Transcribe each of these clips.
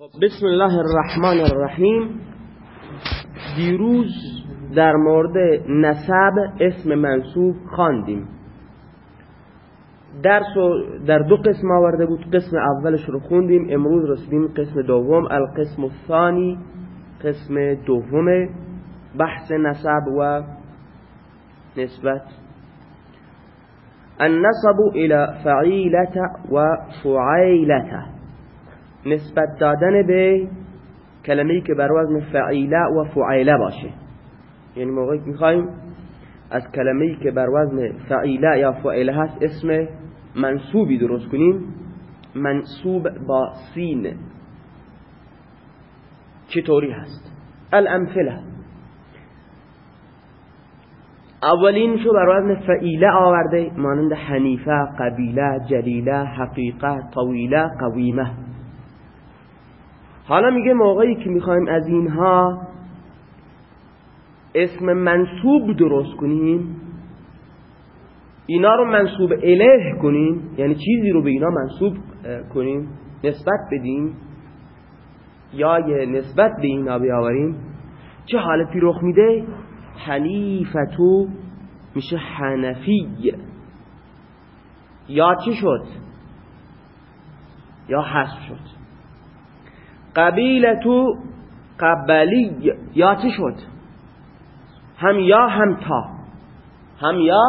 بسم الله الرحمن الرحیم. دیروز در مورد نسب اسم منصوب خواندیم. درس در دو قسم آورده بود. قسم اولش رو خوندیم. امروز رسیدیم قسم دوم. القسم الثانی. قسم دوم. بحث نسب و نسبت. النسب الى فعیلت و فعیلته نسبت دادن به کلمه‌ای که بر وزن فعیله و فعیله باشه. یعنی موقعی که می‌خوایم از کلمه‌ای که بر وزن فعیله یا فعیله هست اسم منصوبی درست کنیم. منصوب با سین. چطوری هست؟ الامثله. اولین شو بر وزن فعیله آورده مانند حنیفه قبیله جلیله حقیقه طویله قویمه. حالا میگه موقعی که می‌خوایم از اینها اسم منصوب درست کنیم اینا رو منصوب اله کنیم یعنی چیزی رو به اینا منصوب کنیم نسبت بدیم یا یه نسبت به اینا بیاوریم چه حالتی رخ میده؟ حنیفتو میشه حنفی. یا چی شد؟ یا حذف شد؟ قبیلتو قبلی یا چی شد؟ هم یا هم تا. هم یا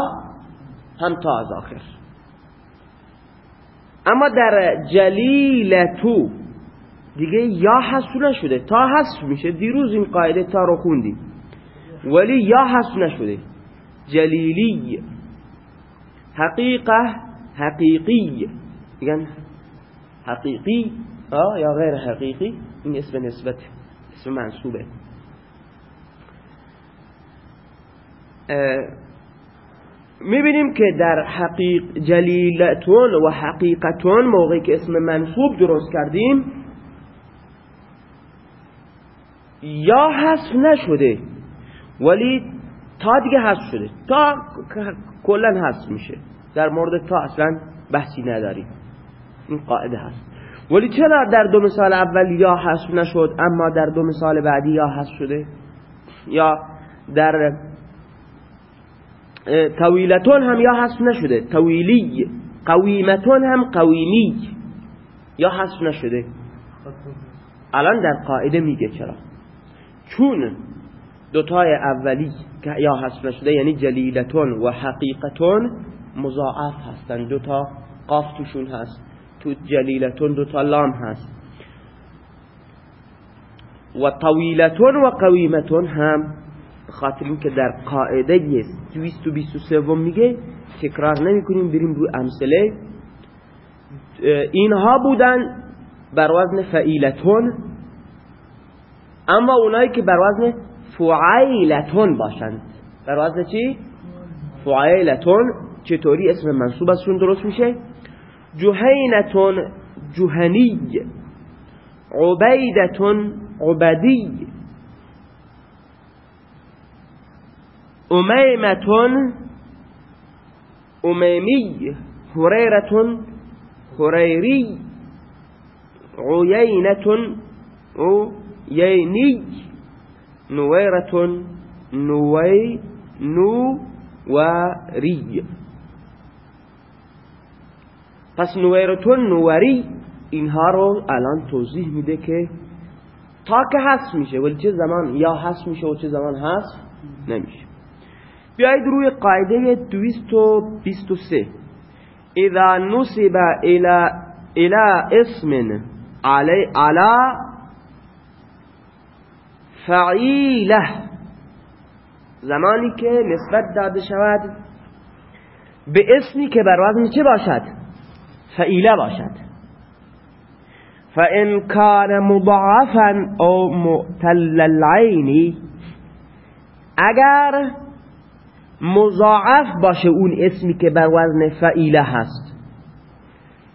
هم تا از آخر. اما در جلیلتو دیگه یا حذف نشده. تا حذف میشه. دیروز این قاعده تا رو خوندیم. ولی یا حذف نشده. جلیلی. حقیقه حقیقی. میگن حقیقی. یا غیر حقیقی؟ این اسم نسبت اسم منصوبه. می‌بینیم که در حقیق جلیلتون و حقیقتون موقعی که اسم منصوب درست کردیم یا حذف نشده ولی تا دیگه حذف شده. تا کلا حذف میشه. در مورد تا اصلا بحثی نداریم. این قاعده هست. ولی چرا در دو مثال اول یا حذف نشد اما در دو مثال بعدی یا حذف شده؟ یا در طویلتون هم یا حذف نشده؟ طویلی قویمتون هم قویمی یا حذف نشده؟ الان در قاعده میگه چرا؟ چون دوتای اولی که یا حذف نشده یعنی جلیلتون و حقیقتون مضاعف هستن دوتا قاف توشون هست. تو جلیلتون دو تا لام هست. و طویلتون و قویمتون هم خاطر اینکه در قاعده 223 میگه تکرار نمی کنیم بریم روی امثله. اینها بودن بر وزن فعیلتون. اما اونایی که بر وزن فعیلتون باشند. بر وزن چی؟ فعیلتون. چطوری؟ اسم منصوب ازشون درست میشه؟ جهينة جهني عبيدة عبدي أميمة أميمي هريرة هريري عيينة عييني نويرة نوي نواري. پس نویرتون نوری اینها رو الان توضیح میده که تا که هست میشه ولی چه زمان یا هست میشه و چه زمان هست نمیشه. بیایید روی قاعده 223 اذا نصب الى الى اسم علی علی فعیله زمانی که نسبت داده شود به اسمی که بر وزن چه باشد؟ فعیله باشد. فان کان مضاعفا او معتل العین اگر مضاعف باشه اون اسمی که بر وزن فعیله هست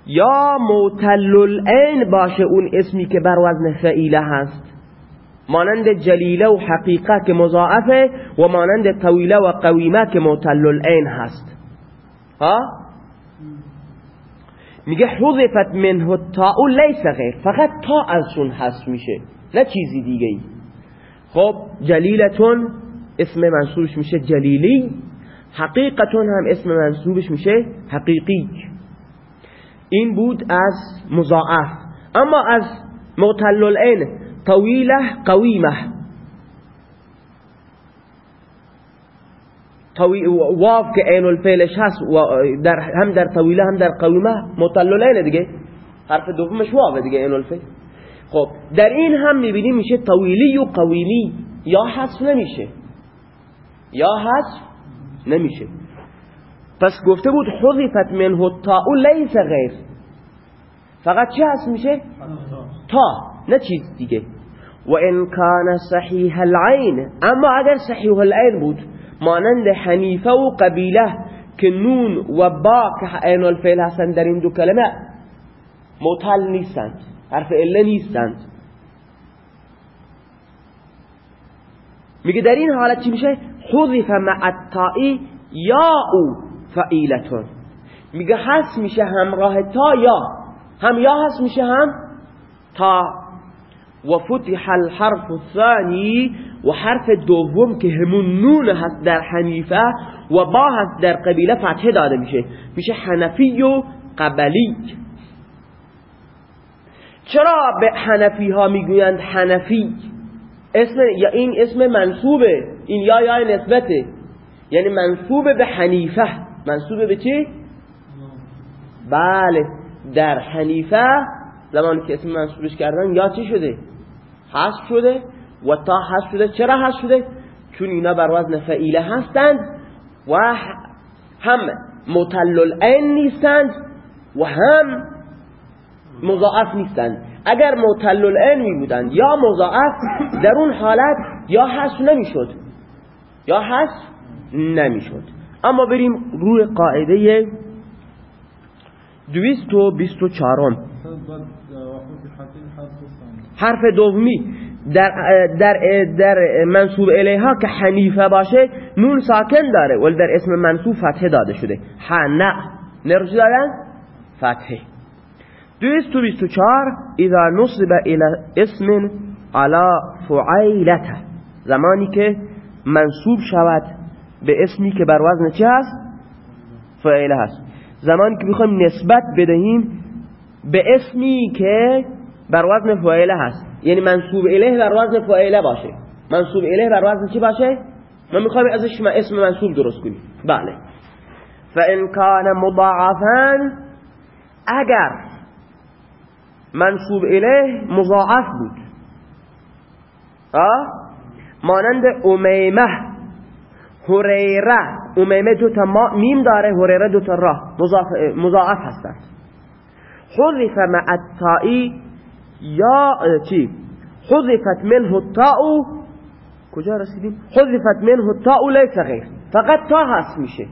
یا معتل العین باشه اون اسمی که بر وزن فعیله هست مانند جلیله و حقیقه که مضاعفه و مانند طویله و قویمه که معتل العین هست. ها؟ میگه حذفت منه تا لیس غیر. فقط تا ازشون حذف میشه نه چیزی دیگه ای خب جلیلتون اسم منصوبش میشه جلیلی حقیقتون هم اسم منصوبش میشه حقیقی. این بود از مضاعف. اما از معتل العین طویله قویمه. واف که عین الفعلش هست در هم در طویله هم در قویمه مطللین دیگه. حرف دومش وافه دیگه عین الفعل. خب در این هم می‌بینیم میشه طویلی و قویمی یا حذف نمیشه. یا حذف نمیشه. پس گفته بود حذفت منه التاء لیس غیر. فقط چه هست میشه؟ تا. نه چیز دیگه. و ان کان صحیح العین. اما اگر صحیح العین بود مانند حنیفه و قبیله که نون و با که عین الفعل هستند در این دو کلمه مطل نیستند حرف اله نیستند. میگه در این حالت چی میشه؟ حذف مع یا او فعیلتون. میگه هست میشه همراه تا یا. هم یا هست میشه هم تا. و فتح الحرف الثانی و حرف دوم که همون نون هست در حنیفه و با هست در قبیله فتحه داده میشه. میشه حنفی و قبلی. چرا به حنفی ها می‌گویند حنفی؟ اسم یا این اسم منصوبه. این یا یا نسبته. یعنی منصوبه به حنیفه. منصوبه به چی؟ بله. در حنیفه زمانی که اسم منصوبش کردن یا چی شده؟ حذف شده. و تا حذف شده چرا حذف شده؟ چون اینا بر وزن فعیله هستند و هم متلل این نیستند و هم مضاعف نیستند. اگر متلل این می بودند یا مضاعف در اون حالت یا حذف نمی‌شد. یا حذف نمی‌شد. اما بریم روی قاعده دویست و بیست و چارم حرف دومی در, در, در منصوب الیها که حنیفه باشه نون ساکن داره ولی در اسم منصوب فتحه داده شده. حنع نرج دادن فتحه. دویست و بیست و چار اذا نصب الى اسم علا فعیلته. زمانی که منصوب شود به اسمی که بر وزن چه هست؟ فعیله هست. زمانی که بخوایم نسبت بدهیم به اسمی که بر وزن فعیله هست. یعنی منصوب الیه بر وزن فاعله باشه. منصوب الیه بر وزن چی باشه؟ ما می‌خوایم ازش اسم منصوب درست کنیم. بله. فان کان مضاعفا اگر منصوب الیه مضاعف بود. آه مانند امیمه هریره امیمه دو تا میم داره هریره دو تا را مضاعف هستند حذف مع التائی یا چی؟ حذفت منه التاء کجا رسیدیم؟ حذفت منه التاء لیس غیر. فقط تا هست میشه.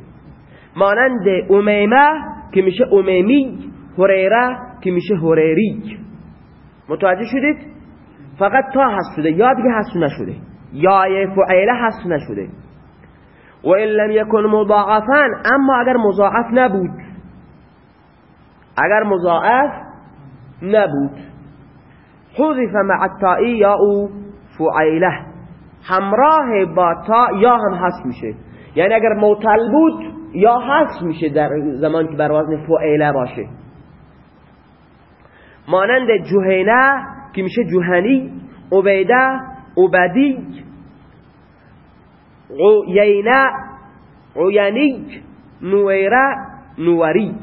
مانند امیمه که میشه امیمی هریره که میشه هریری. متوجه شدید؟ فقط تا هست شده. یا دیگه هست نشده. یا فعیله هست نشده. و ان لم یکن مضاعفا اما اگر مضاعف نبود. اگر مضاعف نبود. حذف مع التائی یا او فعیله. همراه با تا یا هم حذف میشه. یعنی اگر موتل بود یا حذف میشه در زمان که بر وزن فعیله باشه. مانند جوهینه که میشه جوهنی عبیده عبدی عینه عینی نویره نوری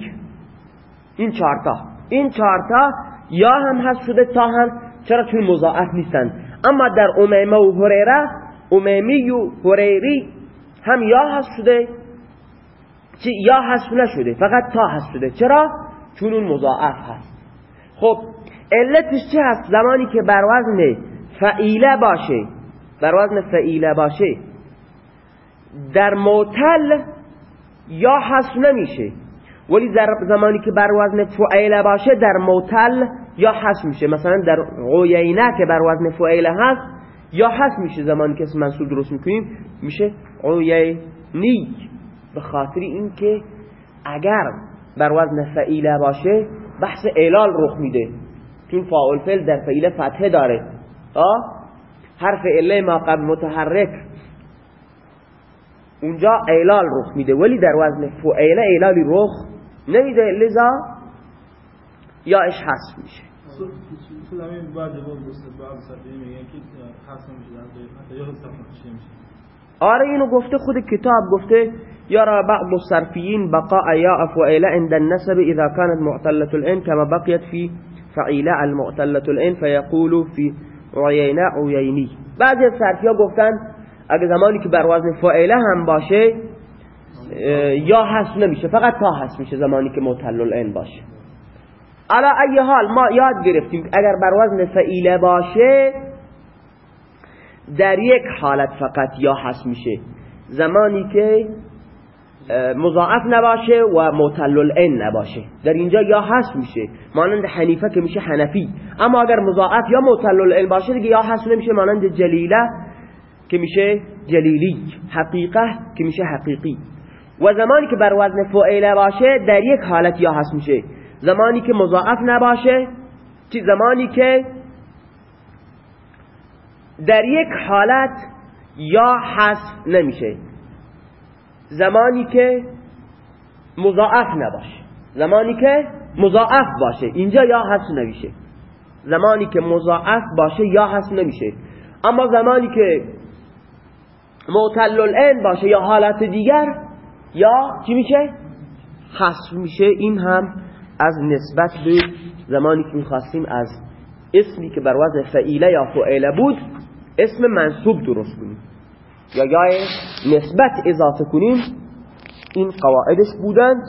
این چارتا این چارتا یا هم هست شده تا هم چرا چون مضاعف نیستن. اما در امیمه و هریره امیمی و هریری هم یا هست شده یا هست نشده فقط تا هست شده. چرا؟ چون اون مضاعف هست. خب علتش چه هست؟ زمانی که بر وزن فعیله باشه بر وزن فعیله باشه در موتل یا هست نمیشه. ولی زمانی که بر وزن فعیله باشه در موتل یا حس میشه. مثلا در عینه که بر وزن فعیله هست یا حس میشه. زمانی که اسم منصوب درست می‌کنیم میشه عینی به خاطر اینکه اگر بر وزن فعیله باشه بحث اعلال رخ میده. چون فاعل فعل در فعیله فتحه داره. آه حرف اله ما قبل متحرک. اونجا اعلال رخ میده. ولی در وزن فعیله اعلالی رخ نمیده لذا یا اش حذف میشه. آره اینو گفته خود کتاب گفته يرى بعض الصرفيين بقاء ياء فعيلة عند النسب إذا كانت معتلة الإن كما بقيت في فعيلة المعتلة الإن فيقول في عيينة عييني بعض الصرفی ها گفتن اگه زمانی که بر وزن فعیله هم باشه یا حس نمیشه فقط تا حس میشه زمانی که معتل العین باشه. علا ای حال ما یاد گرفتیم اگر بر وزن فعیله باشه در یک حالت فقط یا حس میشه. زمانی که مضاعف نباشه و معتل العین نباشه. در اینجا یا حس میشه مانند حنیفه که میشه حنفی. اما اگر مضاعف یا معتل العین باشه دیگه یا حس نمیشه مانند جلیله که میشه جلیلی. حقیقه که میشه حقیقی. و زمانی که بر وزن فعیله باشه در یک حالت یا حس میشه. زمانی که مضاعف نباشه چی زمانی که در یک حالت یا حذف نمیشه. زمانی که مضاعف نباشه. زمانی که مضاعف باشه اینجا یا حذف نمیشه. زمانی که مضاعف باشه یا حذف نمیشه. اما زمانی که معتل باشه یا حالت دیگر یا چی میشه؟ حذف میشه. این هم از نسبت به زمانی که می‌خواستیم از اسمی که بر وضع فعیله یا فعیله بود اسم منصوب درست کنیم. یا یا نسبت اضافه کنیم این قواعدش بودند.